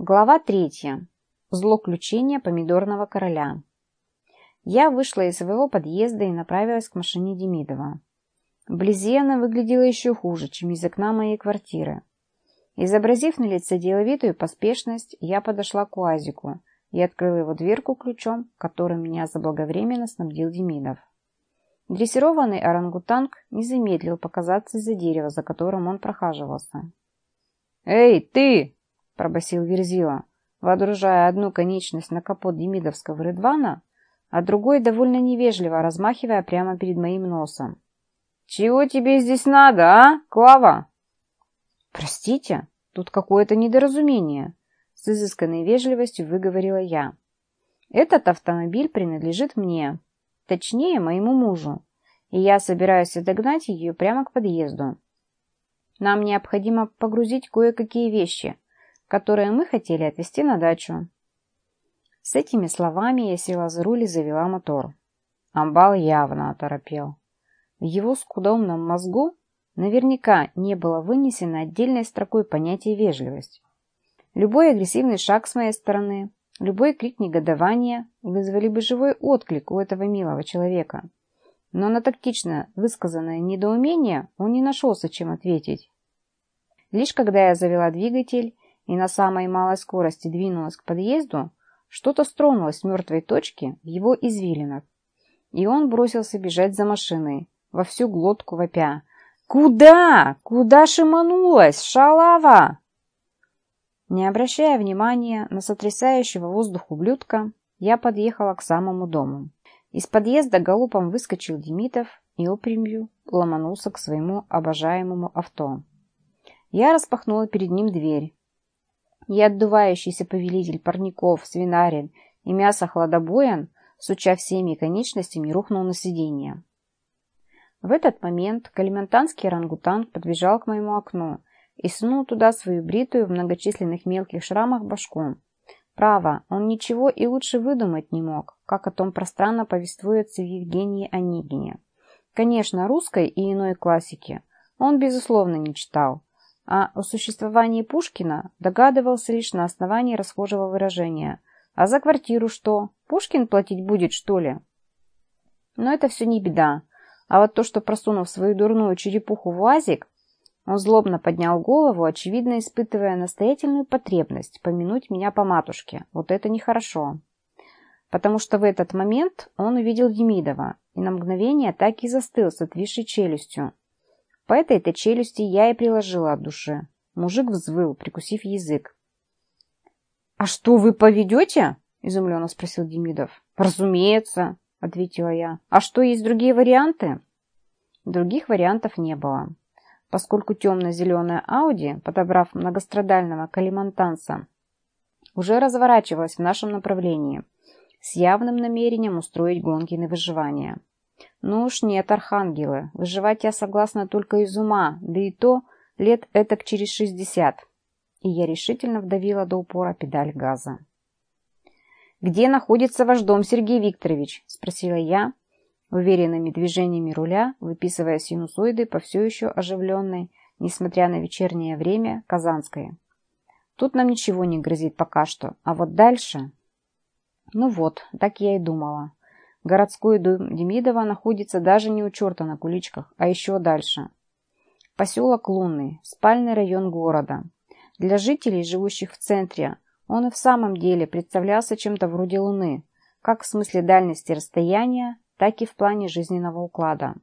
Глава третья. Злоключение помидорного короля. Я вышла из своего подъезда и направилась к машине Демидова. Вблизи она выглядела еще хуже, чем из окна моей квартиры. Изобразив на лице деловитую поспешность, я подошла к УАЗику и открыла его дверку ключом, которым меня заблаговременно снабдил Демидов. Дрессированный орангутанг не замедлил показаться из-за дерева, за которым он прохаживался. «Эй, ты!» Пробасил Верзила, водружая одну конечность на капот демидовского рыдвана, а другой довольно невежливо размахивая прямо перед моим носом. «Чего тебе здесь надо, а, Клава?» «Простите, тут какое-то недоразумение», — с изысканной вежливостью выговорила я. «Этот автомобиль принадлежит мне, точнее, моему мужу, и я собираюсь отогнать ее прямо к подъезду. Нам необходимо погрузить кое-какие вещи, которые мы хотели отвезти на дачу. С этими словами я села за руль и завела мотор. Амбал явно оторопел. В его скудомном мозгу наверняка не было вынесено отдельной строкой понятие «вежливость». Любой агрессивный шаг с моей стороны, любой крик негодования вызвали бы живой отклик у этого милого человека. Но на тактично высказанное недоумение он не нашелся, чем ответить. Лишь когда я завела двигатель и на самой малой скорости двинулась к подъезду, что-то стронулось с мертвой точки в его извилинах. И он бросился бежать за машиной, во всю глотку вопя. «Куда? Куда шиманулась, шалава?» Не обращая внимания на сотрясающего воздух ублюдка, я подъехала к самому дому. Из подъезда галопом выскочил Демитов и опрямью ломанулся к своему обожаемому авто. Я распахнула перед ним дверь, и отдувающийся повелитель парников, свинарин и мясо хладобоян, суча всеми конечностями, рухнул на сиденье. В этот момент калимантанский орангутанг подбежал к моему окну и сунул туда свою бритую в многочисленных мелких шрамах башку. Право, он ничего и лучше выдумать не мог, как о том пространно повествуется в Евгении Онегине. Конечно, русской и иной классики он, безусловно, не читал, а о существовании Пушкина догадывался лишь на основании расхожего выражения. А за квартиру что? Пушкин платить будет, что ли? Но это все не беда. А вот то, что просунув свою дурную черепуху в уазик, он злобно поднял голову, очевидно испытывая настоятельную потребность помянуть меня по матушке. Вот это нехорошо. Потому что в этот момент он увидел Демидова и на мгновение так и застыл с отвисшей челюстью, по этой-то челюсти я и приложила от души. Мужик взвыл, прикусив язык. «А что, вы поведете?» — изумленно спросил Демидов. «Разумеется», — ответила я. «А что, есть другие варианты?» Других вариантов не было. Поскольку темно-зеленая Ауди, подобрав многострадального калимантанца, уже разворачивалась в нашем направлении с явным намерением устроить гонки на выживание. Ну уж нет, архангелы, выживать я согласна только из ума, да и то лет этак через шестьдесят. И я решительно вдавила до упора педаль газа. «Где находится ваш дом, Сергей Викторович?» – спросила я, уверенными движениями руля, выписывая синусоиды по все еще оживленной, несмотря на вечернее время, Казанской. Тут нам ничего не грозит пока что, а вот дальше... Ну вот, так я и думала. Городской дом Демидова находится даже не у черта на куличках, а еще дальше. Поселок Лунный, спальный район города. Для жителей, живущих в центре, он и в самом деле представлялся чем-то вроде Луны, как в смысле дальности расстояния, так и в плане жизненного уклада.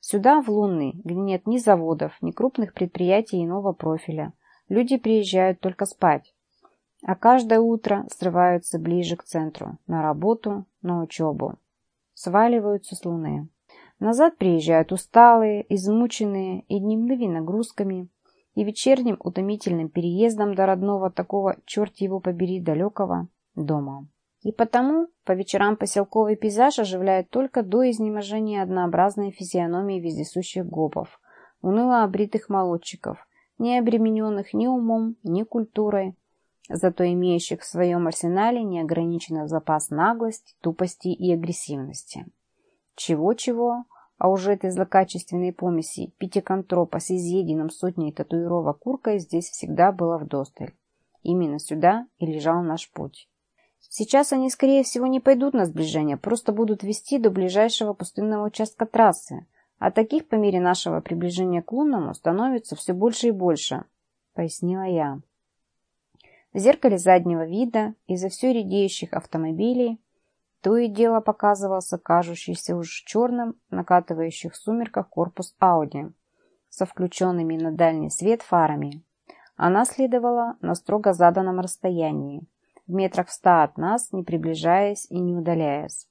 Сюда, в Лунный, где нет ни заводов, ни крупных предприятий иного профиля, люди приезжают только спать. А каждое утро срываются ближе к центру, на работу, на учебу сваливаются с луны. Назад приезжают усталые, измученные и дневными нагрузками, и вечерним утомительным переездом до родного такого, черт его побери, далекого дома. И потому по вечерам поселковый пейзаж оживляет только до изнеможения однообразные физиономии вездесущих гопов, уныло обритых молодчиков, не обремененных ни умом, ни культурой, зато имеющих в своем арсенале неограниченный запас наглости, тупости и агрессивности. Чего-чего, а уже этой злокачественной помеси пятиконтропа с изъеденным сотней татуировок куркой здесь всегда было вдосталь. Именно сюда и лежал наш путь. Сейчас они, скорее всего, не пойдут на сближение, просто будут вести до ближайшего пустынного участка трассы, а таких по мере нашего приближения к лунному становится все больше и больше, пояснила я. В зеркале заднего вида из-за все редеющих автомобилей то и дело показывался кажущийся уж черным накатывающих сумерках корпус Ауди со включенными на дальний свет фарами. Она следовала на строго заданном расстоянии, в метрах в ста от нас, не приближаясь и не удаляясь.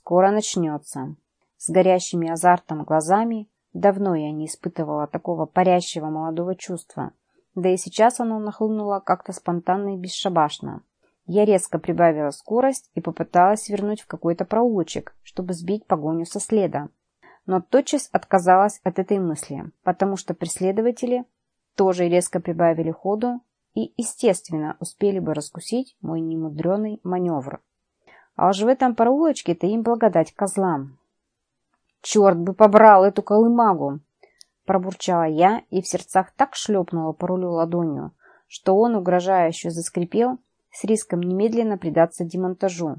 Скоро начнется. С горящими азартом глазами давно я не испытывала такого парящего молодого чувства, да и сейчас оно нахлынуло как-то спонтанно и бесшабашно. Я резко прибавила скорость и попыталась вернуть в какой-то проулочек, чтобы сбить погоню со следа. Но тотчас отказалась от этой мысли, потому что преследователи тоже резко прибавили ходу и, естественно, успели бы раскусить мой немудреный маневр. А уж в этом проулочке-то им благодать козлам. «Черт бы побрал эту колымагу!» Пробурчала я и в сердцах так шлепнула по рулю ладонью, что он угрожающе заскрипел с риском немедленно предаться демонтажу.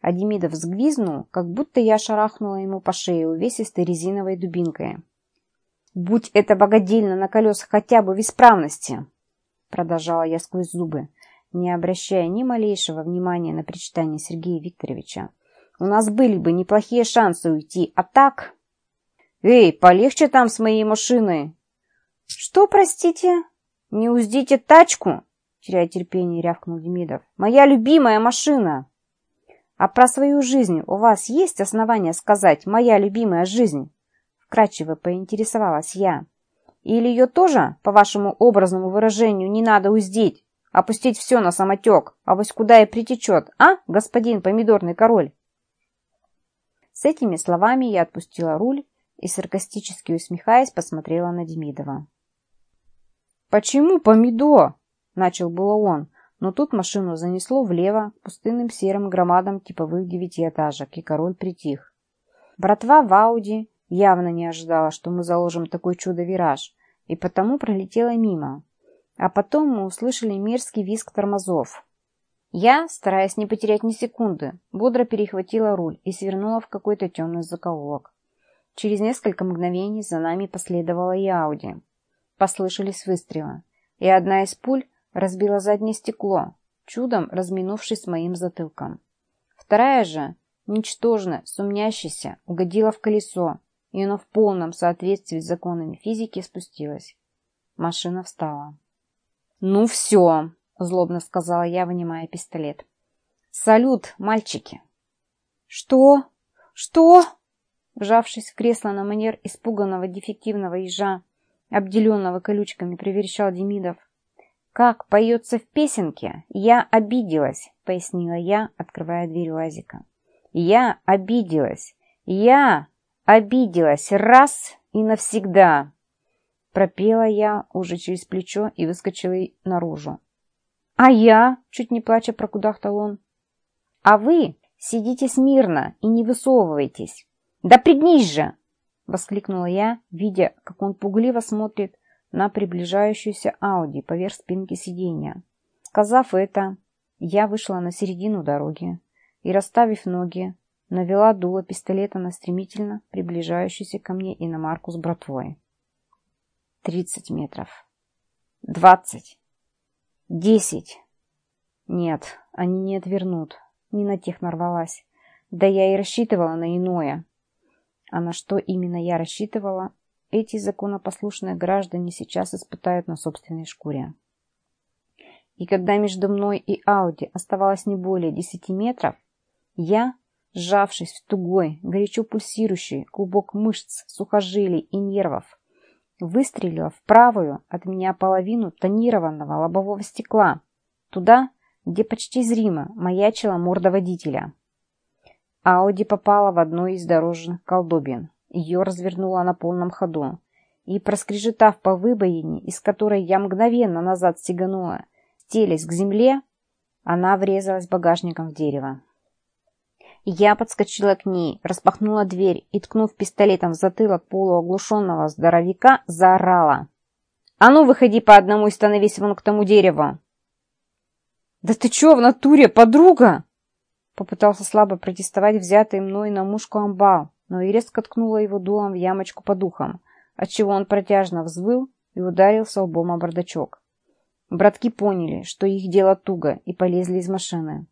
А Демидов сгвизнул, как будто я шарахнула ему по шее увесистой резиновой дубинкой. «Будь это богодельно на колесах хотя бы в исправности!» продолжала я сквозь зубы, не обращая ни малейшего внимания на причитание Сергея Викторовича. «У нас были бы неплохие шансы уйти, а так...» «Эй, полегче там с моей машиной!» «Что, простите? Не уздите тачку?» Теряя терпение, рявкнул Демидов. «Моя любимая машина!» «А про свою жизнь у вас есть основания сказать «моя любимая жизнь»?» Вкратчиво поинтересовалась я. Или ее тоже, по вашему образному выражению, не надо уздить, опустить все на самотек, а вось куда и притечет, а, господин помидорный король?» С этими словами я отпустила руль и, саркастически усмехаясь, посмотрела на Демидова. «Почему помидор?» – начал было он, но тут машину занесло влево пустынным серым громадам типовых девятиэтажек, и король притих. Братва в Ауди явно не ожидала, что мы заложим такой чудо-вираж, и потому пролетела мимо. А потом мы услышали мерзкий визг тормозов. Я, стараясь не потерять ни секунды, бодро перехватила руль и свернула в какой-то темный закоулок. Через несколько мгновений за нами последовала и Ауди. Послышались выстрелы, и одна из пуль разбила заднее стекло, чудом разминувшись с моим затылком. Вторая же, ничтожно сумнящаяся, угодила в колесо, и оно в полном соответствии с законами физики спустилось. Машина встала. «Ну все!» — злобно сказала я, вынимая пистолет. «Салют, мальчики!» «Что? Что?» Вжавшись в кресло на манер испуганного дефективного ежа, обделенного колючками, приверещал Демидов. «Как поется в песенке, я обиделась», — пояснила я, открывая дверь УАЗика. «Я обиделась! Я Обиделась раз и навсегда. Пропела я уже через плечо и выскочила наружу. А я, чуть не плача, прокудахтал он. А вы сидите смирно и не высовывайтесь. Да пригнись же! Воскликнула я, видя, как он пугливо смотрит на приближающуюся Ауди поверх спинки сиденья. Сказав это, я вышла на середину дороги и, расставив ноги, навела дуло пистолета на стремительно приближающуюся ко мне иномарку с братвой. Тридцать метров. Двадцать. Десять. Нет, они не отвернут. Не на тех нарвалась. Да я и рассчитывала на иное. А на что именно я рассчитывала, эти законопослушные граждане сейчас испытают на собственной шкуре. И когда между мной и Ауди оставалось не более десяти метров, я, сжавшись в тугой, горячо пульсирующий клубок мышц, сухожилий и нервов, выстрелила в правую от меня половину тонированного лобового стекла, туда, где почти зримо маячила морда водителя. Ауди попала в одну из дорожных колдобин. Ее развернула на полном ходу. И, проскрежетав по выбоине, из которой я мгновенно назад стеганула, стелясь к земле, она врезалась багажником в дерево. Я подскочила к ней, распахнула дверь и, ткнув пистолетом в затылок полуоглушенного здоровяка, заорала. «А ну, выходи по одному и становись вон к тому дереву!» «Да ты чё в натуре, подруга?» Попытался слабо протестовать взятый мной на мушку амбал, но и резко ткнула его дулом в ямочку под ухом, отчего он протяжно взвыл и ударился лбом о бардачок. Братки поняли, что их дело туго, и полезли из машины.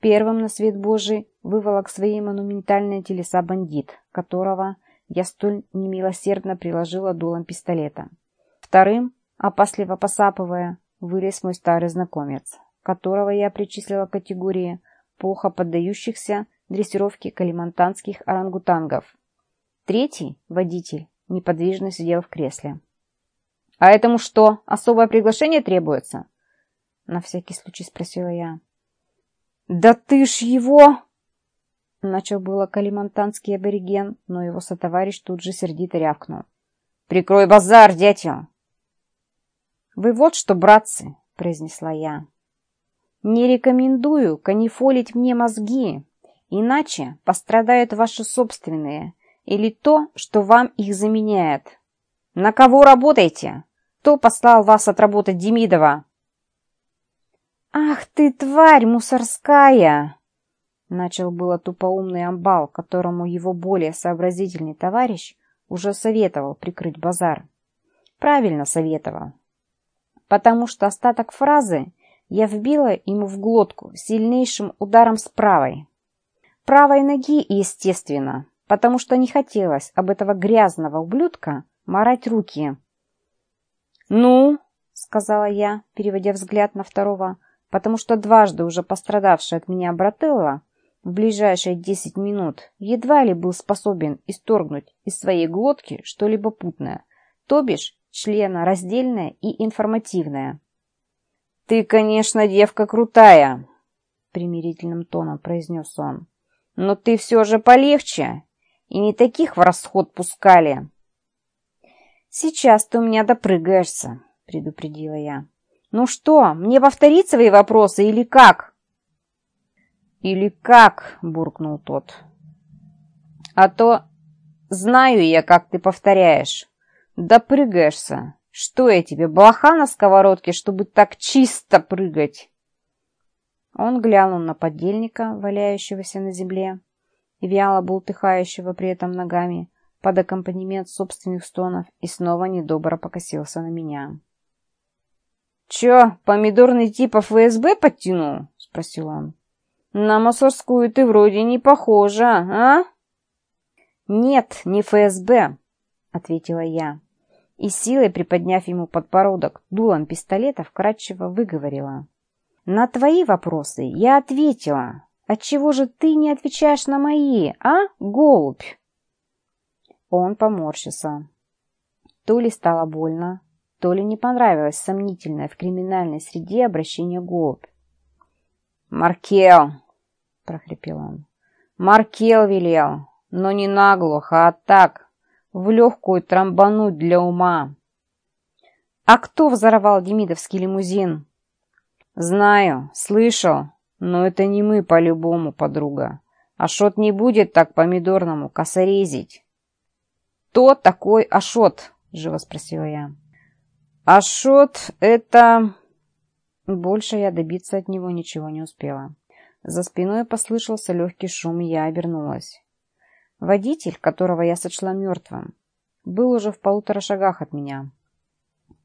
Первым на свет Божий выволок свои монументальные телеса бандит, которого я столь немилосердно приложила дулом пистолета. Вторым, опасливо посапывая, вылез мой старый знакомец, которого я причислила к категории плохо поддающихся дрессировке калимантанских орангутангов. Третий, водитель, неподвижно сидел в кресле. «А этому что, особое приглашение требуется?» На всякий случай спросила я. «Да ты ж его!» Начал было калимантанский абориген, но его сотоварищ тут же сердито рявкнул. «Прикрой базар, дятел!» «Вы вот что, братцы!» — произнесла я. «Не рекомендую канифолить мне мозги, иначе пострадают ваши собственные или то, что вам их заменяет. На кого работаете? Кто послал вас отработать Демидова?» «Ах ты, тварь мусорская!» Начал было тупоумный амбал, которому его более сообразительный товарищ уже советовал прикрыть базар. Правильно советовал. Потому что остаток фразы я вбила ему в глотку сильнейшим ударом с правой. Правой ноги, естественно, потому что не хотелось об этого грязного ублюдка марать руки. «Ну?» — сказала я, переводя взгляд на второго, потому что дважды уже пострадавший от меня брателла в ближайшие десять минут едва ли был способен исторгнуть из своей глотки что-либо путное, то бишь члена раздельное и информативное. «Ты, конечно, девка крутая!» — примирительным тоном произнес он. «Но ты все же полегче, и не таких в расход пускали!» «Сейчас ты у меня допрыгаешься», — предупредила я. «Ну что, мне повторить свои вопросы или как?» «Или как?» — буркнул тот. «А то знаю я, как ты повторяешь. Допрыгаешься. Что я тебе, блоха на сковородке, чтобы так чисто прыгать?» Он глянул на подельника, валяющегося на земле, и вяло бултыхающего при этом ногами, под аккомпанемент собственных стонов и снова недобро покосился на меня. «Чё, помидорный типа ФСБ подтянул?» — спросил он. «На мусорскую ты вроде не похожа, а?» «Нет, не ФСБ», — ответила я. И силой, приподняв ему подбородок дулом пистолета, вкратчиво выговорила. «На твои вопросы я ответила. Отчего же ты не отвечаешь на мои, а, голубь?» Он поморщился. То ли стало больно, то ли не понравилось сомнительное в криминальной среде обращение голубь. «Маркел!» — прохрипел он. «Маркел велел, но не наглухо, а так, в легкую трамбануть для ума». «А кто взорвал демидовский лимузин?» «Знаю, слышал, но это не мы по-любому, подруга. Ашот не будет так помидорному косорезить». «Кто такой Ашот?» — живо спросила я. «Ашот — это...» Больше я добиться от него ничего не успела. За спиной послышался легкий шум, и я обернулась. Водитель, которого я сочла мертвым, был уже в полутора шагах от меня.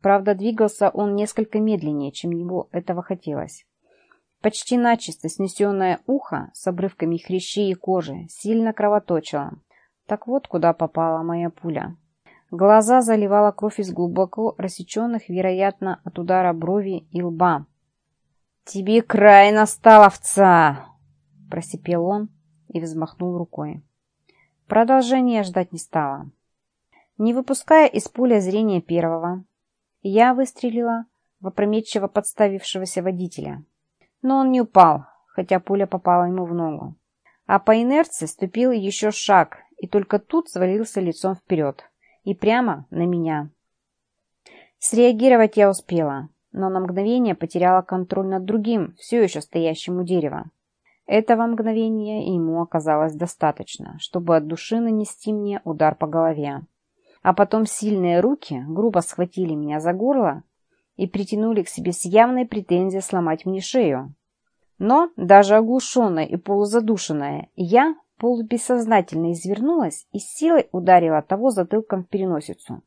Правда, двигался он несколько медленнее, чем ему этого хотелось. Почти начисто снесенное ухо с обрывками хрящей и кожи сильно кровоточило. Так вот, куда попала моя пуля. Глаза заливала кровь из глубоко рассеченных, вероятно, от удара брови и лба. «Тебе край настал, овца!» – просипел он и взмахнул рукой. Продолжения ждать не стало. Не выпуская из пуля зрения первого, я выстрелила в опрометчиво подставившегося водителя. Но он не упал, хотя пуля попала ему в ногу. А по инерции ступил еще шаг и только тут свалился лицом вперед и прямо на меня. Среагировать я успела, но на мгновение потеряла контроль над другим, все еще стоящим у дерева. Этого мгновения ему оказалось достаточно, чтобы от души нанести мне удар по голове. А потом сильные руки грубо схватили меня за горло и притянули к себе с явной претензией сломать мне шею. Но, даже оглушенная и полузадушенная, я полубессознательно извернулась и силой ударила того затылком в переносицу.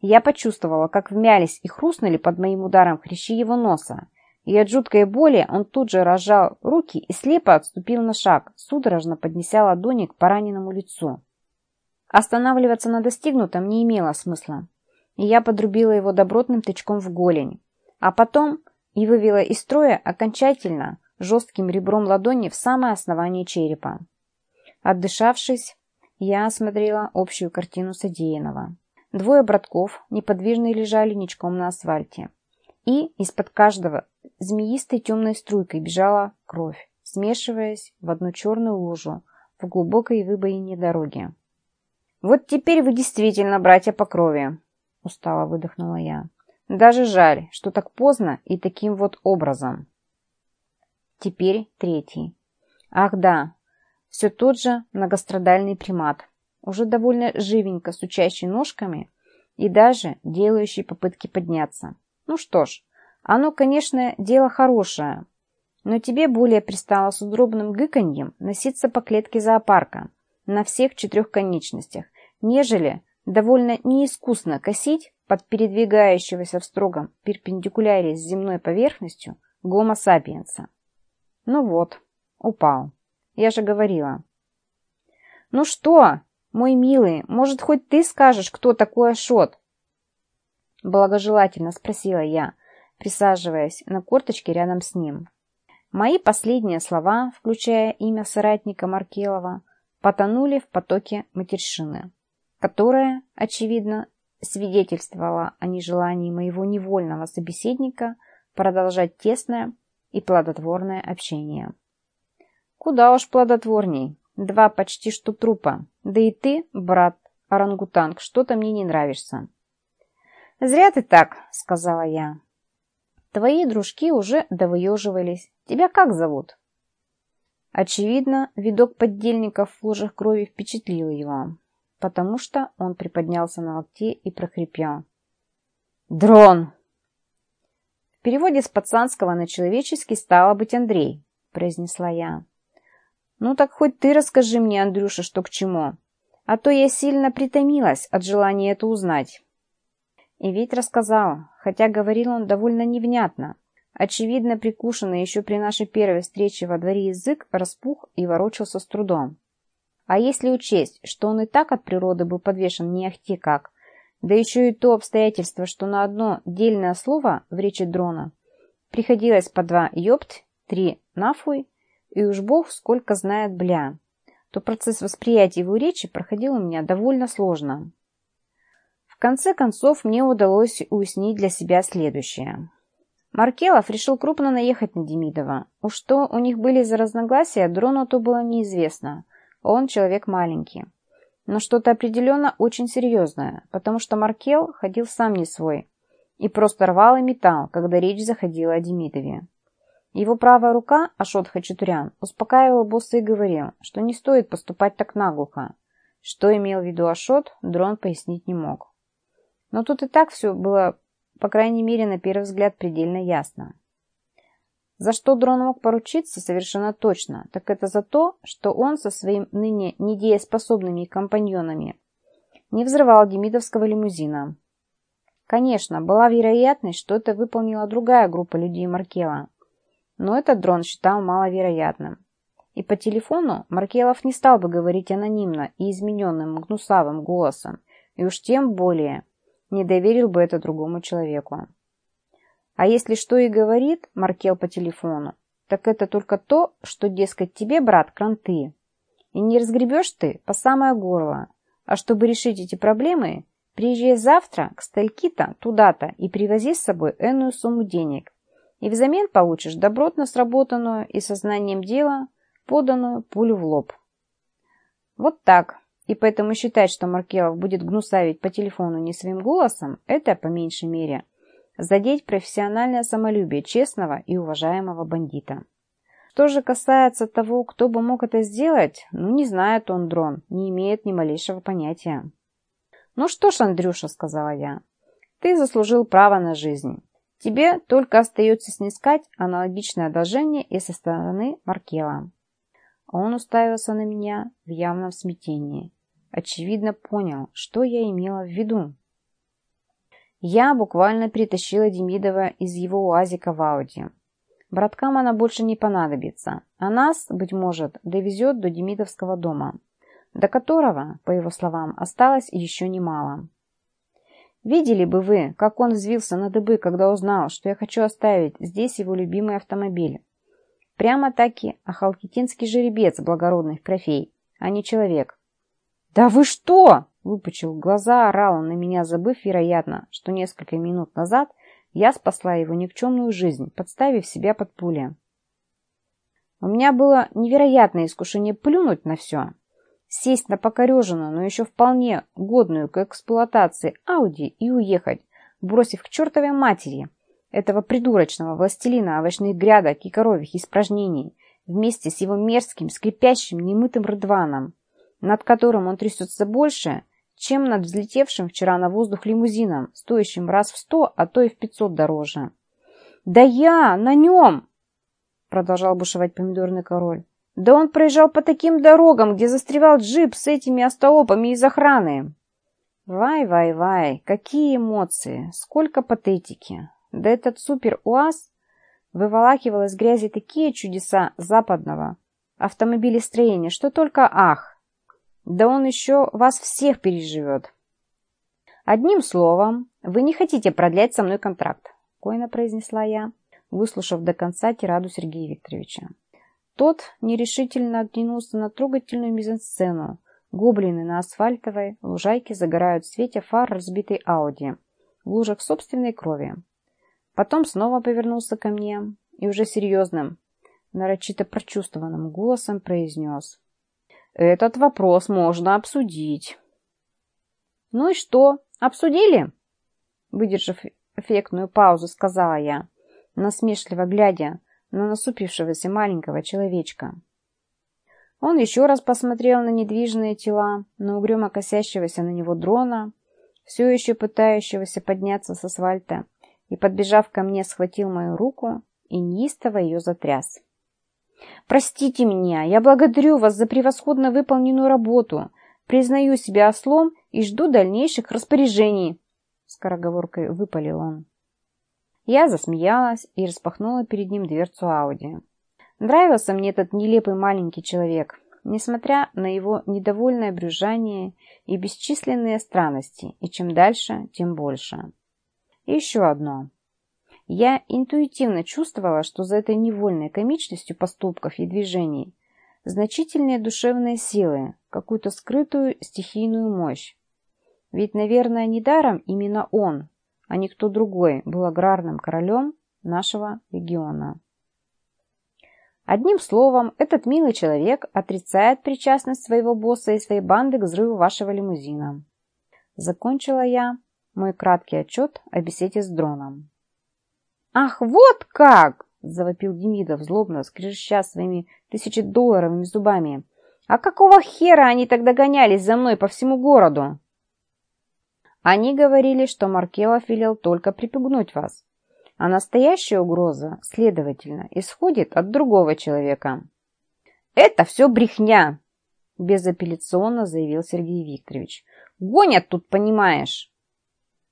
Я почувствовала, как вмялись и хрустнули под моим ударом хрящи его носа, и от жуткой боли он тут же разжал руки и слепо отступил на шаг, судорожно поднеся ладони к пораненному лицу. Останавливаться на достигнутом не имело смысла, и я подрубила его добротным тычком в голень, а потом и вывела из строя окончательно жестким ребром ладони в самое основание черепа. Отдышавшись, я осмотрела общую картину содеянного. Двое братков неподвижно лежали ничком на асфальте. И из-под каждого змеистой темной струйкой бежала кровь, смешиваясь в одну черную лужу в глубокой выбоине дороги. «Вот теперь вы действительно братья по крови», — устало выдохнула я. «Даже жаль, что так поздно и таким вот образом». Теперь третий. Ах да, все тот же многострадальный примат, уже довольно живенько сучащий ножками и даже делающий попытки подняться. Ну что ж, оно, конечно, дело хорошее, но тебе более пристало с удробным гыканьем носиться по клетке зоопарка на всех четырех конечностях, нежели довольно неискусно косить под передвигающегося в строгом перпендикуляре с земной поверхностью гомо сапиенса. Ну вот, упал. Я же говорила. «Ну что, мой милый, может, хоть ты скажешь, кто такой Ашот?» Благожелательно спросила я, присаживаясь на корточке рядом с ним. Мои последние слова, включая имя соратника Маркелова, потонули в потоке матершины, которая, очевидно, свидетельствовала о нежелании моего невольного собеседника продолжать тесное и плодотворное общение. Куда уж плодотворней. Два почти что трупа. Да и ты, брат орангутанг, что-то мне не нравишься. Зря ты так, сказала я. Твои дружки уже довыеживались. Тебя как зовут? Очевидно, видок поддельников в лужах крови впечатлил его, потому что он приподнялся на локте и прохрипел. «Дрон!» В переводе с пацанского на человеческий стало быть Андрей, произнесла я. «Ну так хоть ты расскажи мне, Андрюша, что к чему, а то я сильно притомилась от желания это узнать». И ведь рассказал, хотя говорил он довольно невнятно. Очевидно, прикушенный еще при нашей первой встрече во дворе язык распух и ворочался с трудом. А если учесть, что он и так от природы был подвешен не ахти как, да еще и то обстоятельство, что на одно дельное слово в речи дрона приходилось по два «ёпт», три «нафуй» и уж бог сколько знает бля, то процесс восприятия его речи проходил у меня довольно сложно. В конце концов, мне удалось уяснить для себя следующее. Маркелов решил крупно наехать на Демидова. Уж что у них были за разногласия, дрону то было неизвестно. Он человек маленький. Но что-то определенно очень серьезное, потому что Маркел ходил сам не свой и просто рвал и металл, когда речь заходила о Демидове. Его правая рука, Ашот Хачатурян, успокаивал босса и говорил, что не стоит поступать так наглухо. Что имел в виду Ашот, дрон пояснить не мог. Но тут и так все было, по крайней мере, на первый взгляд, предельно ясно. За что дрон мог поручиться совершенно точно, так это за то, что он со своими ныне недееспособными компаньонами не взрывал демидовского лимузина. Конечно, была вероятность, что это выполнила другая группа людей Маркела, но этот дрон считал маловероятным. И по телефону Маркелов не стал бы говорить анонимно и измененным гнусавым голосом, и уж тем более не доверил бы это другому человеку. А если что и говорит Маркел по телефону, так это только то, что, дескать, тебе, брат, кранты. И не разгребешь ты по самое горло. А чтобы решить эти проблемы, приезжай завтра к стальки-то туда-то и привози с собой энную сумму денег. И взамен получишь добротно сработанную и сознанием дела поданную пулю в лоб. Вот так. И поэтому считать, что Маркелов будет гнусавить по телефону не своим голосом, это, по меньшей мере, задеть профессиональное самолюбие честного и уважаемого бандита. Что же касается того, кто бы мог это сделать, ну не знает он дрон, не имеет ни малейшего понятия. «Ну что ж, Андрюша», — сказала я, — «ты заслужил право на жизнь. Тебе только остается снискать аналогичное одолжение и со стороны Маркела. Он уставился на меня в явном смятении. Очевидно понял, что я имела в виду. Я буквально притащила Демидова из его уазика в Ауди. Браткам она больше не понадобится, а нас, быть может, довезет до Демидовского дома, до которого, по его словам, осталось еще немало. Видели бы вы, как он взвился на дыбы, когда узнал, что я хочу оставить здесь его любимый автомобиль. Прямо-таки ахалкитинский жеребец благородных крофей, а не человек. «Да вы что?» – выпучил глаза, орал на меня, забыв, вероятно, что несколько минут назад я спасла его никчемную жизнь, подставив себя под пули. У меня было невероятное искушение плюнуть на все, сесть на покореженную, но еще вполне годную к эксплуатации Ауди и уехать, бросив к чертовой матери этого придурочного властелина овощных грядок и коровьих испражнений вместе с его мерзким, скрипящим, немытым рыдваном, над которым он трясется больше, чем над взлетевшим вчера на воздух лимузином, стоящим раз в сто, а то и в пятьсот дороже. «Да я на нем!» — продолжал бушевать помидорный король. Да он проезжал по таким дорогам, где застревал джип с этими остолопами из охраны. Вай-вай-вай, какие эмоции, сколько патетики. Да этот супер-УАЗ выволакивал из грязи такие чудеса западного автомобилестроения, что только ах. Да он еще вас всех переживет. Одним словом, вы не хотите продлять со мной контракт, койно произнесла я, выслушав до конца тираду Сергея Викторовича. Тот нерешительно оглянулся на трогательную мизансцену. Гоблины на асфальтовой лужайке загорают в свете фар разбитой Ауди, в лужах собственной крови. Потом снова повернулся ко мне и уже серьезным, нарочито прочувствованным голосом произнес. «Этот вопрос можно обсудить». «Ну и что, обсудили?» Выдержав эффектную паузу, сказала я, насмешливо глядя на насупившегося маленького человечка. Он еще раз посмотрел на недвижные тела, на угрюмо косящегося на него дрона, все еще пытающегося подняться с асфальта, и, подбежав ко мне, схватил мою руку и неистово ее затряс. «Простите меня, я благодарю вас за превосходно выполненную работу, признаю себя ослом и жду дальнейших распоряжений», — скороговоркой выпалил он. Я засмеялась и распахнула перед ним дверцу Ауди. Нравился мне этот нелепый маленький человек, несмотря на его недовольное брюзжание и бесчисленные странности, и чем дальше, тем больше. И еще одно. Я интуитивно чувствовала, что за этой невольной комичностью поступков и движений значительные душевные силы, какую-то скрытую стихийную мощь. Ведь, наверное, недаром именно он, а не кто другой был аграрным королем нашего региона. Одним словом, этот милый человек отрицает причастность своего босса и своей банды к взрыву вашего лимузина. Закончила я мой краткий отчет о беседе с дроном. «Ах, вот как!» – завопил Демидов, злобно скрежеща своими тысячедолларовыми зубами. «А какого хера они тогда гонялись за мной по всему городу?» Они говорили, что Маркелов велел только припугнуть вас. А настоящая угроза, следовательно, исходит от другого человека. «Это все брехня!» – безапелляционно заявил Сергей Викторович. «Гонят тут, понимаешь!»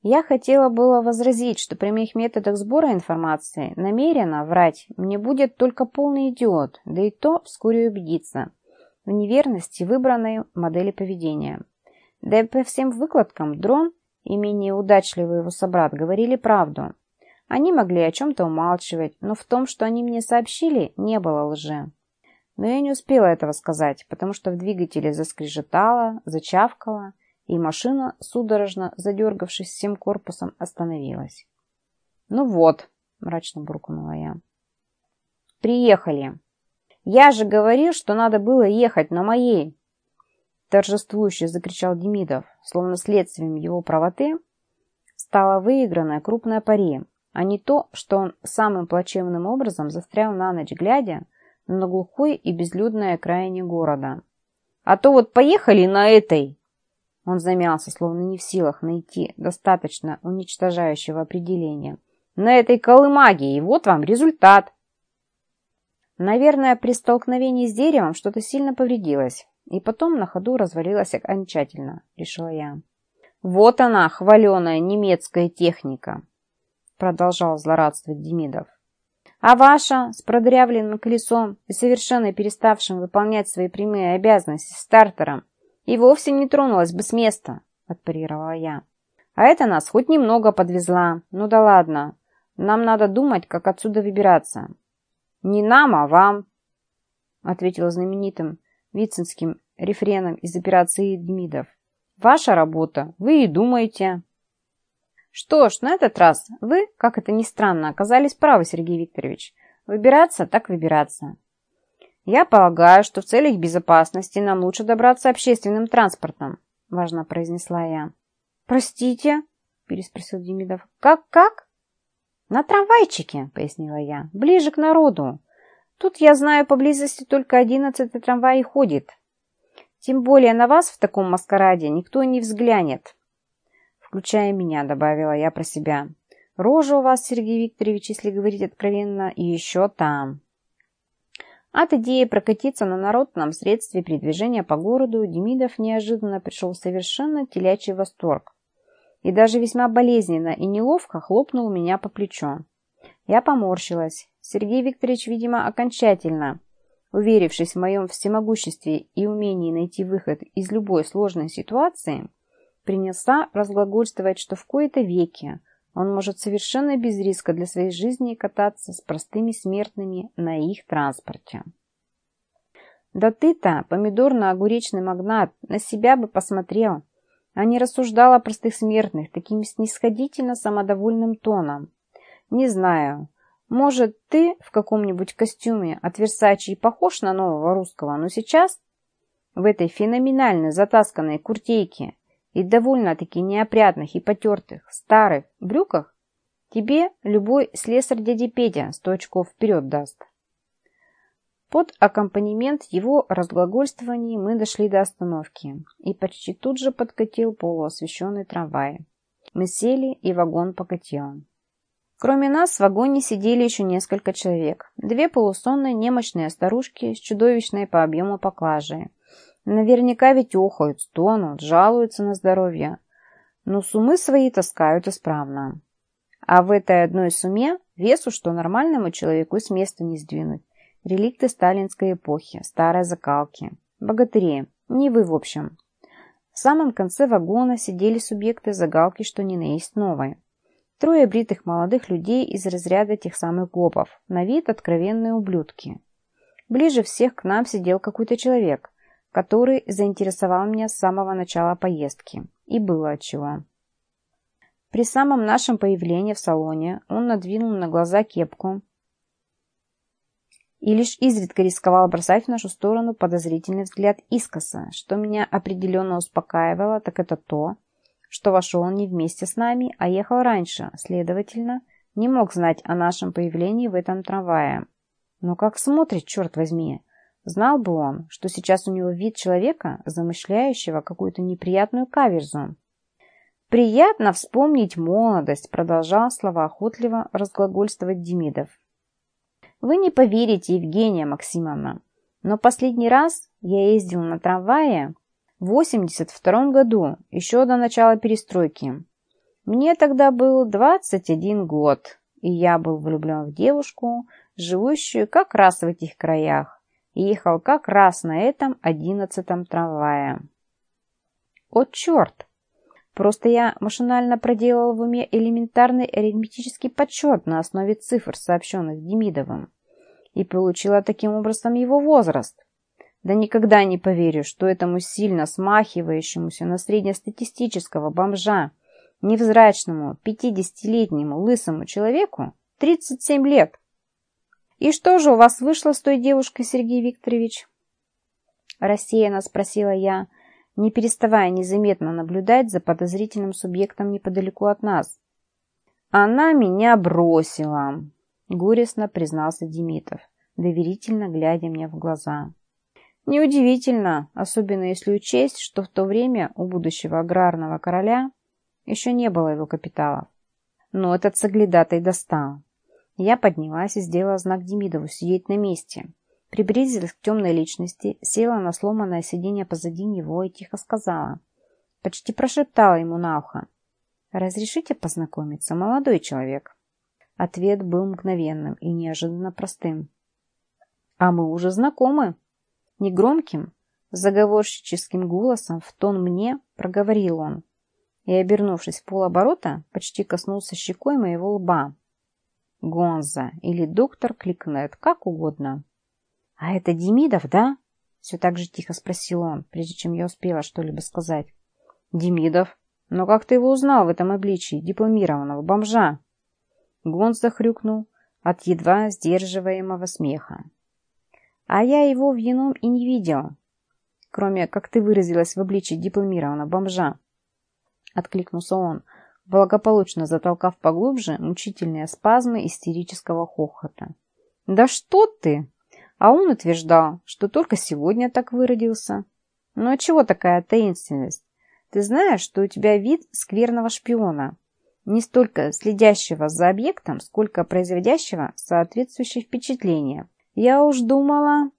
Я хотела было возразить, что при моих методах сбора информации намеренно врать мне будет только полный идиот, да и то вскоре убедиться в неверности выбранной модели поведения. Да и по всем выкладкам дрон – и менее удачливый его собрат говорили правду. Они могли о чем-то умалчивать, но в том, что они мне сообщили, не было лжи. Но я не успела этого сказать, потому что в двигателе заскрежетало, зачавкало, и машина, судорожно задергавшись всем корпусом, остановилась. «Ну вот», — мрачно буркнула я. «Приехали. Я же говорил, что надо было ехать на моей» торжествующе закричал Демидов, словно следствием его правоты, стала выиграна крупная пари, а не то, что он самым плачевным образом застрял на ночь глядя на глухой и безлюдной окраине города. «А то вот поехали на этой!» Он замялся, словно не в силах найти достаточно уничтожающего определения. на этой колымаге, и вот вам результат. Наверное, при столкновении с деревом что-то сильно повредилось, и потом на ходу развалилось окончательно, решила я. Вот она, хваленая немецкая техника, продолжал злорадствовать Демидов. А ваша, с продырявленным колесом и совершенно переставшим выполнять свои прямые обязанности стартером, и вовсе не тронулась бы с места, отпарировала я. А это нас хоть немного подвезла. Ну да ладно, нам надо думать, как отсюда выбираться. Не нам, а вам, ответил знаменитым вицинским рефреном из операции Демидов. Ваша работа, вы и думаете. Что ж, на этот раз вы, как это ни странно, оказались правы, Сергей Викторович. Выбираться так выбираться. Я полагаю, что в целях безопасности нам лучше добраться общественным транспортом, важно произнесла я. Простите, переспросил Демидов. Как, как? На трамвайчике, пояснила я, ближе к народу. Тут, я знаю, поблизости только одиннадцатый трамвай ходит. Тем более на вас в таком маскараде никто не взглянет включая меня», — добавила я про себя. «Рожа у вас, Сергей Викторович, если говорить откровенно, и еще там». От идеи прокатиться на народном средстве передвижения по городу Демидов неожиданно пришел в совершенно телячий восторг. И даже весьма болезненно и неловко хлопнул меня по плечу. Я поморщилась. Сергей Викторович, видимо, окончательно, уверившись в моем всемогуществе и умении найти выход из любой сложной ситуации, принесла разглагольствовать, что в кои-то веки он может совершенно без риска для своей жизни кататься с простыми смертными на их транспорте. Да ты-то, помидорно-огуречный магнат, на себя бы посмотрел, а не рассуждал о простых смертных таким снисходительно самодовольным тоном. Не знаю, может, ты в каком-нибудь костюме от Версачи похож на нового русского, но сейчас в этой феноменальной затасканной куртейке и довольно-таки неопрятных и потертых старых брюках тебе любой слесарь дяди Петя сто очков вперед даст. Под аккомпанемент его разглагольствований мы дошли до остановки, и почти тут же подкатил полуосвещенный трамвай. Мы сели, и вагон покатил. Кроме нас в вагоне сидели еще несколько человек. Две полусонные немощные старушки с чудовищной по объему поклажей – Наверняка ведь охают, стонут, жалуются на здоровье. Но сумы свои таскают исправно. А в этой одной суме весу, что нормальному человеку с места не сдвинуть. Реликты сталинской эпохи, старой закалки. Богатыри, не вы в общем. В самом конце вагона сидели субъекты загалки, что ни на есть новые. Трое бритых молодых людей из разряда тех самых гопов, на вид откровенные ублюдки. Ближе всех к нам сидел какой-то человек, который заинтересовал меня с самого начала поездки. И было отчего. При самом нашем появлении в салоне он надвинул на глаза кепку и лишь изредка рисковал бросать в нашу сторону подозрительный взгляд искоса. Что меня определенно успокаивало, так это то, что вошел он не вместе с нами, а ехал раньше, следовательно, не мог знать о нашем появлении в этом трамвае. Но как смотрит, черт возьми! Знал бы он, что сейчас у него вид человека, замышляющего какую-то неприятную каверзу. «Приятно вспомнить молодость», — продолжал словоохотливо разглагольствовать Демидов. «Вы не поверите, Евгения Максимовна, но последний раз я ездил на трамвае в 82 году, еще до начала перестройки. Мне тогда был 21 год, и я был влюблен в девушку, живущую как раз в этих краях ехал как раз на этом одиннадцатом трамвае. О, черт! Просто я машинально проделал в уме элементарный арифметический подсчет на основе цифр, сообщенных Демидовым, и получила таким образом его возраст. Да никогда не поверю, что этому сильно смахивающемуся на среднестатистического бомжа, невзрачному, пятидесятилетнему лысому человеку 37 лет. «И что же у вас вышло с той девушкой, Сергей Викторович?» Рассеянно спросила я, не переставая незаметно наблюдать за подозрительным субъектом неподалеку от нас. «Она меня бросила», — горестно признался Демитов, доверительно глядя мне в глаза. Неудивительно, особенно если учесть, что в то время у будущего аграрного короля еще не было его капиталов. Но этот соглядатай достал. Я поднялась и сделала знак Демидову сидеть на месте. Приблизилась к темной личности, села на сломанное сиденье позади него и тихо сказала. Почти прошептала ему на ухо. «Разрешите познакомиться, молодой человек?» Ответ был мгновенным и неожиданно простым. «А мы уже знакомы!» Негромким, заговорщическим голосом в тон мне проговорил он и, обернувшись в полоборота, почти коснулся щекой моего лба. Гонза или доктор Кликнет, как угодно. — А это Демидов, да? — все так же тихо спросил он, прежде чем я успела что-либо сказать. — Демидов? Но как ты его узнал в этом обличии дипломированного бомжа? Гонза хрюкнул от едва сдерживаемого смеха. — А я его в ином и не видел, кроме, как ты выразилась, в обличии дипломированного бомжа. Откликнулся он, благополучно затолкав поглубже мучительные спазмы истерического хохота. «Да что ты!» А он утверждал, что только сегодня так выродился. «Ну а чего такая таинственность? Ты знаешь, что у тебя вид скверного шпиона, не столько следящего за объектом, сколько производящего соответствующее впечатление. Я уж думала...»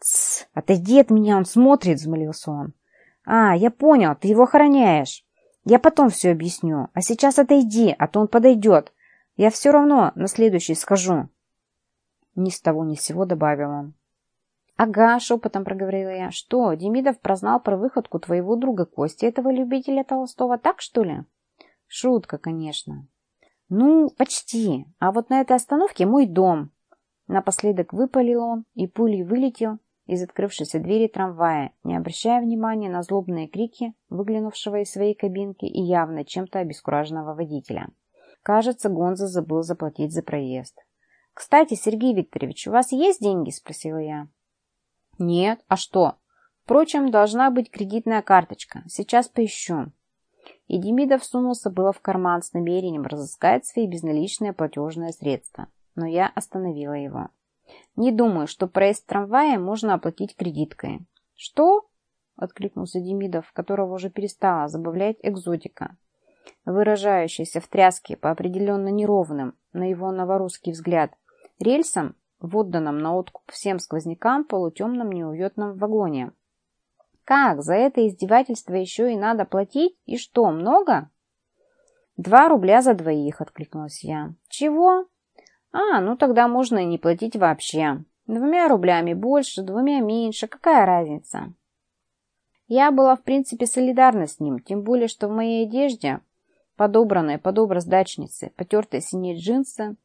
«Тссс, отойди от меня, он смотрит!» — взмолился он. «А, я понял, ты его охраняешь!» Я потом все объясню. А сейчас отойди, а то он подойдет. Я все равно на следующий скажу. Ни с того ни с сего добавил он. «Ага», — шепотом проговорила я. «Что, Демидов прознал про выходку твоего друга Кости, этого любителя Толстого, так что ли?» «Шутка, конечно». «Ну, почти. А вот на этой остановке мой дом». Напоследок выпалил он и пулей вылетел из открывшейся двери трамвая, не обращая внимания на злобные крики выглянувшего из своей кабинки и явно чем-то обескураженного водителя. Кажется, Гонза забыл заплатить за проезд. «Кстати, Сергей Викторович, у вас есть деньги?» – спросила я. «Нет. А что?» «Впрочем, должна быть кредитная карточка. Сейчас поищу». И Демидов сунулся было в карман с намерением разыскать свои безналичные платежные средства. Но я остановила его. Не думаю, что проезд трамвая можно оплатить кредиткой. Что? Откликнулся Демидов, которого уже перестала забавлять экзотика, выражающаяся в тряске по определенно неровным, на его новорусский взгляд, рельсам, в на откуп всем сквознякам полутемном неуютном вагоне. Как, за это издевательство еще и надо платить? И что, много? Два рубля за двоих, откликнулась я. Чего? А, ну тогда можно и не платить вообще. Двумя рублями больше, двумя меньше, какая разница? Я была в принципе солидарна с ним, тем более, что в моей одежде, подобранной под образ дачницы, потертые синие джинсы,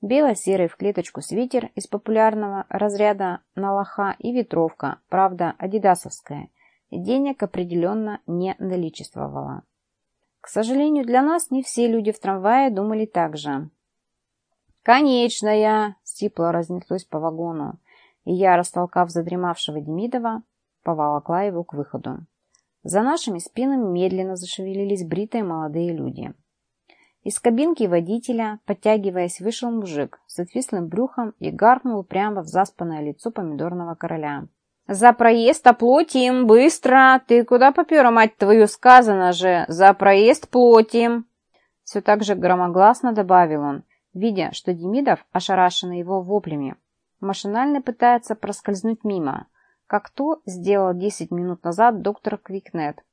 бело-серый в клеточку свитер из популярного разряда на лоха и ветровка, правда, адидасовская, денег определенно не наличествовало. К сожалению, для нас не все люди в трамвае думали так же. «Конечная!» — стипло разнеслось по вагону, и я, растолкав задремавшего Демидова, поволокла его к выходу. За нашими спинами медленно зашевелились бритые молодые люди. Из кабинки водителя, подтягиваясь, вышел мужик с отвислым брюхом и гаркнул прямо в заспанное лицо помидорного короля. «За проезд оплатим! Быстро! Ты куда попера, мать твою, сказано же! За проезд платим!» Все так же громогласно добавил он, видя, что Демидов, ошарашенный его воплями, машинально пытается проскользнуть мимо, как то сделал 10 минут назад доктор Квикнет.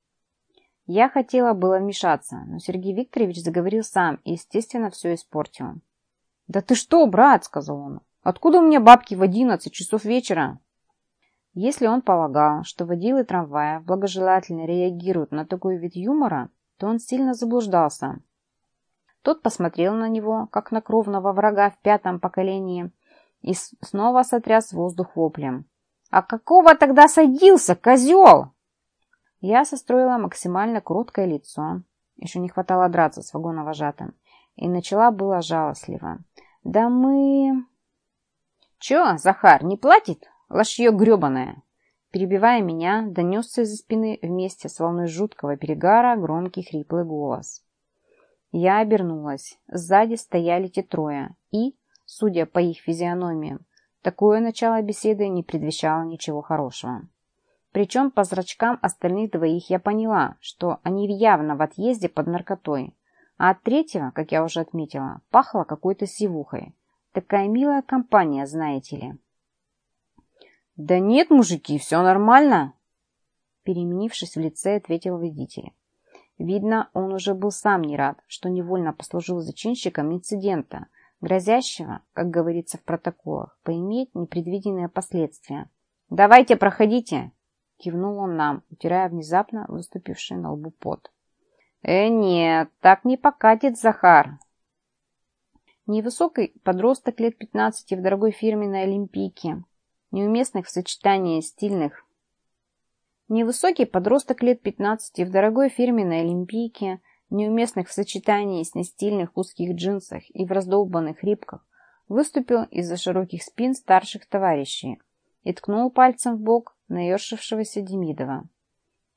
Я хотела было вмешаться, но Сергей Викторович заговорил сам и, естественно, все испортил. «Да ты что, брат?» — сказал он. «Откуда у меня бабки в одиннадцать часов вечера?» Если он полагал, что водилы трамвая благожелательно реагируют на такой вид юмора, то он сильно заблуждался. Тот посмотрел на него, как на кровного врага в пятом поколении, и снова сотряс воздух воплем. «А какого тогда садился, козел?» Я состроила максимально кроткое лицо, еще не хватало драться с вагоновожатым, и начала было жалостливо. «Да мы...» «Че, Захар, не платит? Лошье гребаное!» Перебивая меня, донесся из-за спины вместе с волной жуткого перегара громкий хриплый голос. Я обернулась. Сзади стояли те трое. И, судя по их физиономиям, такое начало беседы не предвещало ничего хорошего. Причем по зрачкам остальных двоих я поняла, что они явно в отъезде под наркотой. А от третьего, как я уже отметила, пахло какой-то сивухой. Такая милая компания, знаете ли. «Да нет, мужики, все нормально!» Переменившись в лице, ответил водитель. Видно, он уже был сам не рад, что невольно послужил зачинщиком инцидента, грозящего, как говорится в протоколах, поиметь непредвиденные последствия. «Давайте, проходите!» — кивнул он нам, утирая внезапно выступивший на лбу пот. «Э, нет, так не покатит, Захар!» Невысокий подросток лет 15 в дорогой фирменной олимпийке, неуместных в сочетании стильных. Невысокий подросток лет 15 в дорогой фирменной олимпийке, неуместных в сочетании с нестильных узких джинсах и в раздолбанных рибках, выступил из-за широких спин старших товарищей и ткнул пальцем в бок наершившегося Демидова.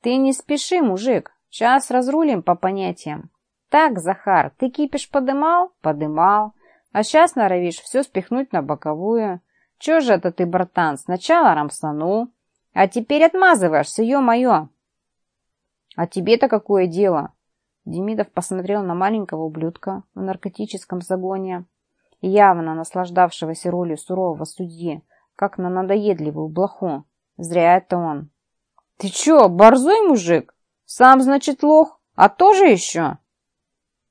«Ты не спеши, мужик, сейчас разрулим по понятиям. Так, Захар, ты кипиш подымал? Подымал. А сейчас норовишь все спихнуть на боковую. Че же это ты, братан, сначала рамсанул, а теперь отмазываешься, ё-моё!» «А тебе-то какое дело?» Демидов посмотрел на маленького ублюдка в наркотическом загоне, явно наслаждавшегося ролью сурового судьи, как на надоедливую блоху. Зря это он. «Ты чё, борзой мужик? Сам, значит, лох? А тоже еще?»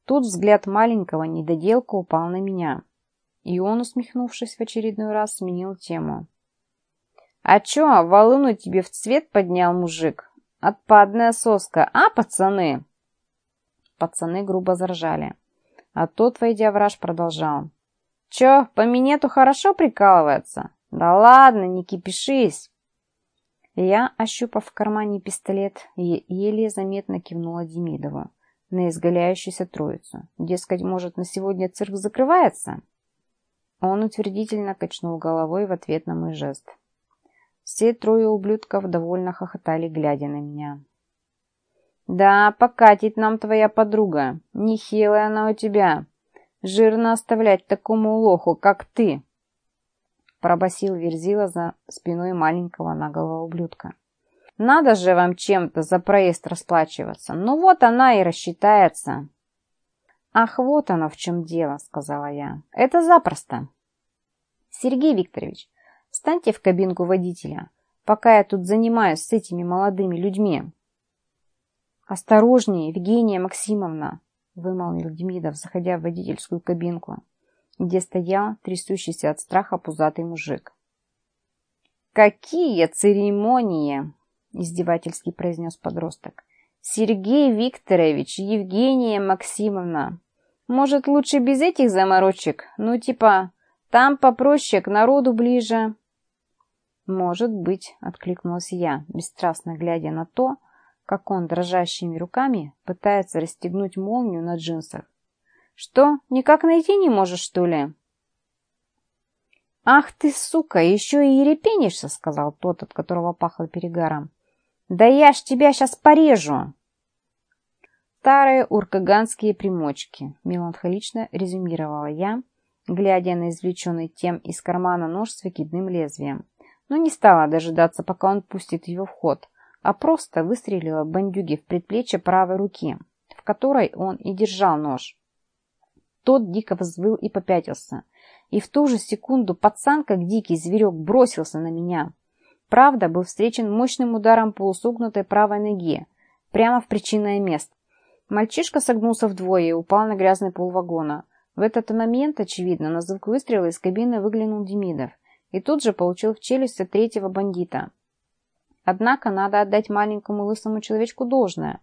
Тут взгляд маленького недоделка упал на меня. И он, усмехнувшись в очередной раз, сменил тему. «А чё, волыну тебе в цвет поднял мужик? Отпадная соска, а, пацаны?» Пацаны грубо заржали. А тот, войдя в раж, продолжал. «Чё, по минету хорошо прикалывается? Да ладно, не кипишись!» Я, ощупав в кармане пистолет, еле заметно кивнула Демидову на изгаляющуюся троицу. Дескать, может, на сегодня цирк закрывается? Он утвердительно качнул головой в ответ на мой жест. Все трое ублюдков довольно хохотали, глядя на меня. «Да, покатит нам твоя подруга. Нехилая она у тебя. Жирно оставлять такому лоху, как ты!» Пробасил Верзила за спиной маленького наголого ублюдка. «Надо же вам чем-то за проезд расплачиваться. Ну вот она и рассчитается!» «Ах, вот оно в чем дело», — сказала я. «Это запросто». «Сергей Викторович, встаньте в кабинку водителя, пока я тут занимаюсь с этими молодыми людьми». «Осторожнее, Евгения Максимовна!» — вымолвил Демидов, заходя в водительскую кабинку, где стоял трясущийся от страха пузатый мужик. «Какие церемонии!» — издевательски произнес подросток. «Сергей Викторович, Евгения Максимовна, может, лучше без этих заморочек? Ну, типа, там попроще, к народу ближе». «Может быть», — откликнулась я, бесстрастно глядя на то, как он дрожащими руками пытается расстегнуть молнию на джинсах. «Что, никак найти не можешь, что ли?» «Ах ты, сука, еще и ерепенишься!» — сказал тот, от которого пахло перегаром. «Да я ж тебя сейчас порежу!» «Старые уркаганские примочки», — меланхолично резюмировала я, глядя на извлеченный тем из кармана нож с выкидным лезвием. Но не стала дожидаться, пока он пустит его в ход, а просто выстрелила бандюге в предплечье правой руки, в которой он и держал нож. Тот дико взвыл и попятился. И в ту же секунду пацан, как дикий зверек, бросился на меня. Правда, был встречен мощным ударом полусогнутой правой ноги, прямо в причинное место. Мальчишка согнулся вдвое и упал на грязный пол вагона. В этот момент, очевидно, на звук выстрела из кабины выглянул Демидов и тут же получил в челюсть от третьего бандита. Однако надо отдать маленькому лысому человечку должное.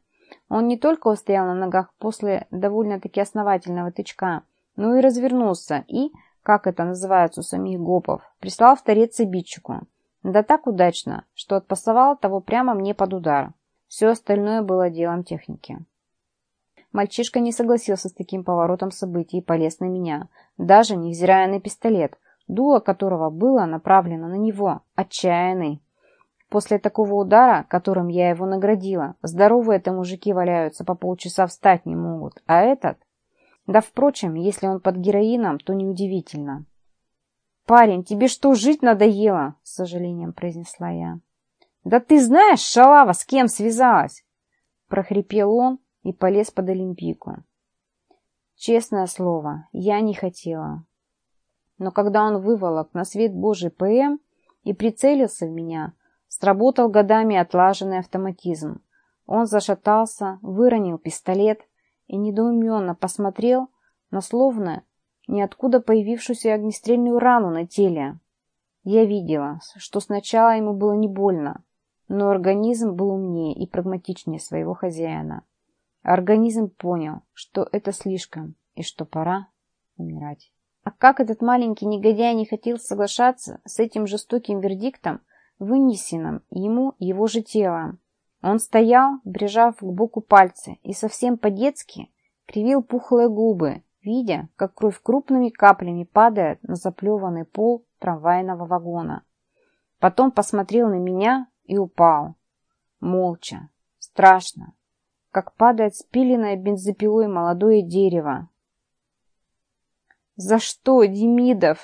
Он не только устоял на ногах после довольно-таки основательного тычка, но и развернулся и, как это называется у самих гопов, прислал в торец обидчику. Да так удачно, что отпасовал того прямо мне под удар. Все остальное было делом техники. Мальчишка не согласился с таким поворотом событий и полез на меня, даже невзирая на пистолет, дуло которого было направлено на него, отчаянный. После такого удара, которым я его наградила, здоровые-то мужики валяются, по полчаса встать не могут. А этот? Да, впрочем, если он под героином, то неудивительно. «Парень, тебе что, жить надоело?» — с сожалением произнесла я. «Да ты знаешь, шалава, с кем связалась?» прохрипел он и полез под Олимпийку. Честное слово, я не хотела. Но когда он выволок на свет Божий ПМ и прицелился в меня, сработал годами отлаженный автоматизм. Он зашатался, выронил пистолет и недоуменно посмотрел на словно ниоткуда появившуюся огнестрельную рану на теле. Я видела, что сначала ему было не больно, но организм был умнее и прагматичнее своего хозяина. Организм понял, что это слишком и что пора умирать. А как этот маленький негодяй не хотел соглашаться с этим жестоким вердиктом, вынесенным ему его же телом? Он стоял, прижав к боку пальцы, и совсем по-детски кривил пухлые губы, видя, как кровь крупными каплями падает на заплеванный пол трамвайного вагона. Потом посмотрел на меня и упал. Молча, страшно, как падает спиленное бензопилой молодое дерево. «За что, Демидов?»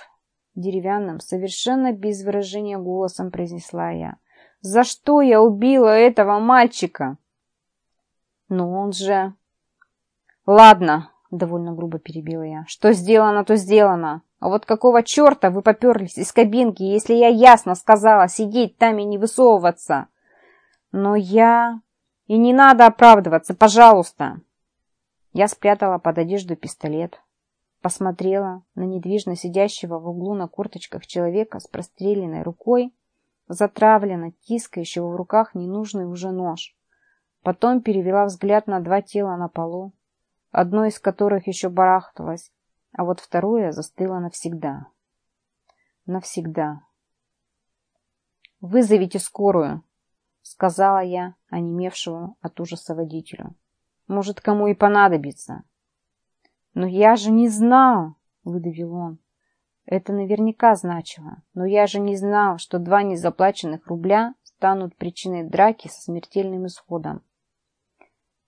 Деревянным, совершенно без выражения голосом произнесла я. «За что я убила этого мальчика?» «Но он же...» «Ладно», — довольно грубо перебила я. «Что сделано, то сделано. А вот какого черта вы поперлись из кабинки, если я ясно сказала сидеть там и не высовываться?» «Но я...» «И не надо оправдываться, пожалуйста!» Я спрятала под одежду пистолет, посмотрела на недвижно сидящего в углу на курточках человека с простреленной рукой, затравленно тискающего в руках ненужный уже нож. Потом перевела взгляд на два тела на полу, одно из которых еще барахталось, а вот второе застыло навсегда. Навсегда. «Вызовите скорую!» — сказала я онемевшему от ужаса водителю. «Может, кому и понадобится». «Но я же не знал!» — выдавил он. Это наверняка значило, но я же не знал, что два незаплаченных рубля станут причиной драки со смертельным исходом.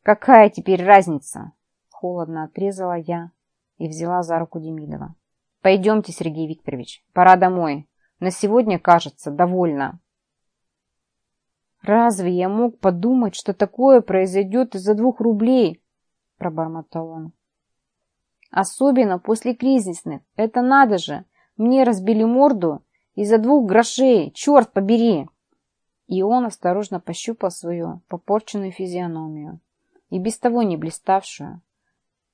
«Какая теперь разница?» Холодно отрезала я и взяла за руку Демидова. «Пойдемте, Сергей Викторович, пора домой. На сегодня, кажется, довольно». «Разве я мог подумать, что такое произойдет из-за двух рублей?» пробормотал он. «Особенно после кризисных. Это надо же! Мне разбили морду из-за двух грошей! Черт побери!» И он осторожно пощупал свою попорченную физиономию и без того не блиставшую,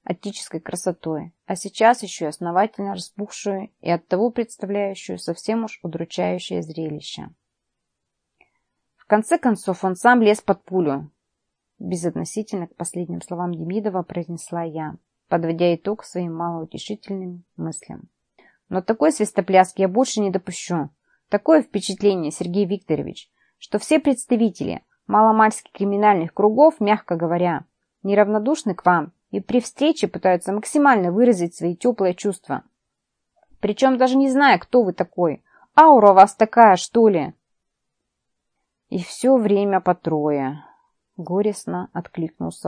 отеческой красотой, а сейчас еще и основательно распухшую и оттого представляющую совсем уж удручающее зрелище. В конце концов он сам лез под пулю. Безотносительно к последним словам Демидова произнесла я, подводя итог своим малоутешительным мыслям. Но такой свистопляски я больше не допущу. Такое впечатление, Сергей Викторович, что все представители маломальски криминальных кругов, мягко говоря, неравнодушны к вам и при встрече пытаются максимально выразить свои теплые чувства. Причем даже не зная, кто вы такой. Аура у вас такая, что ли? И все время по трое. Горестно откликнулся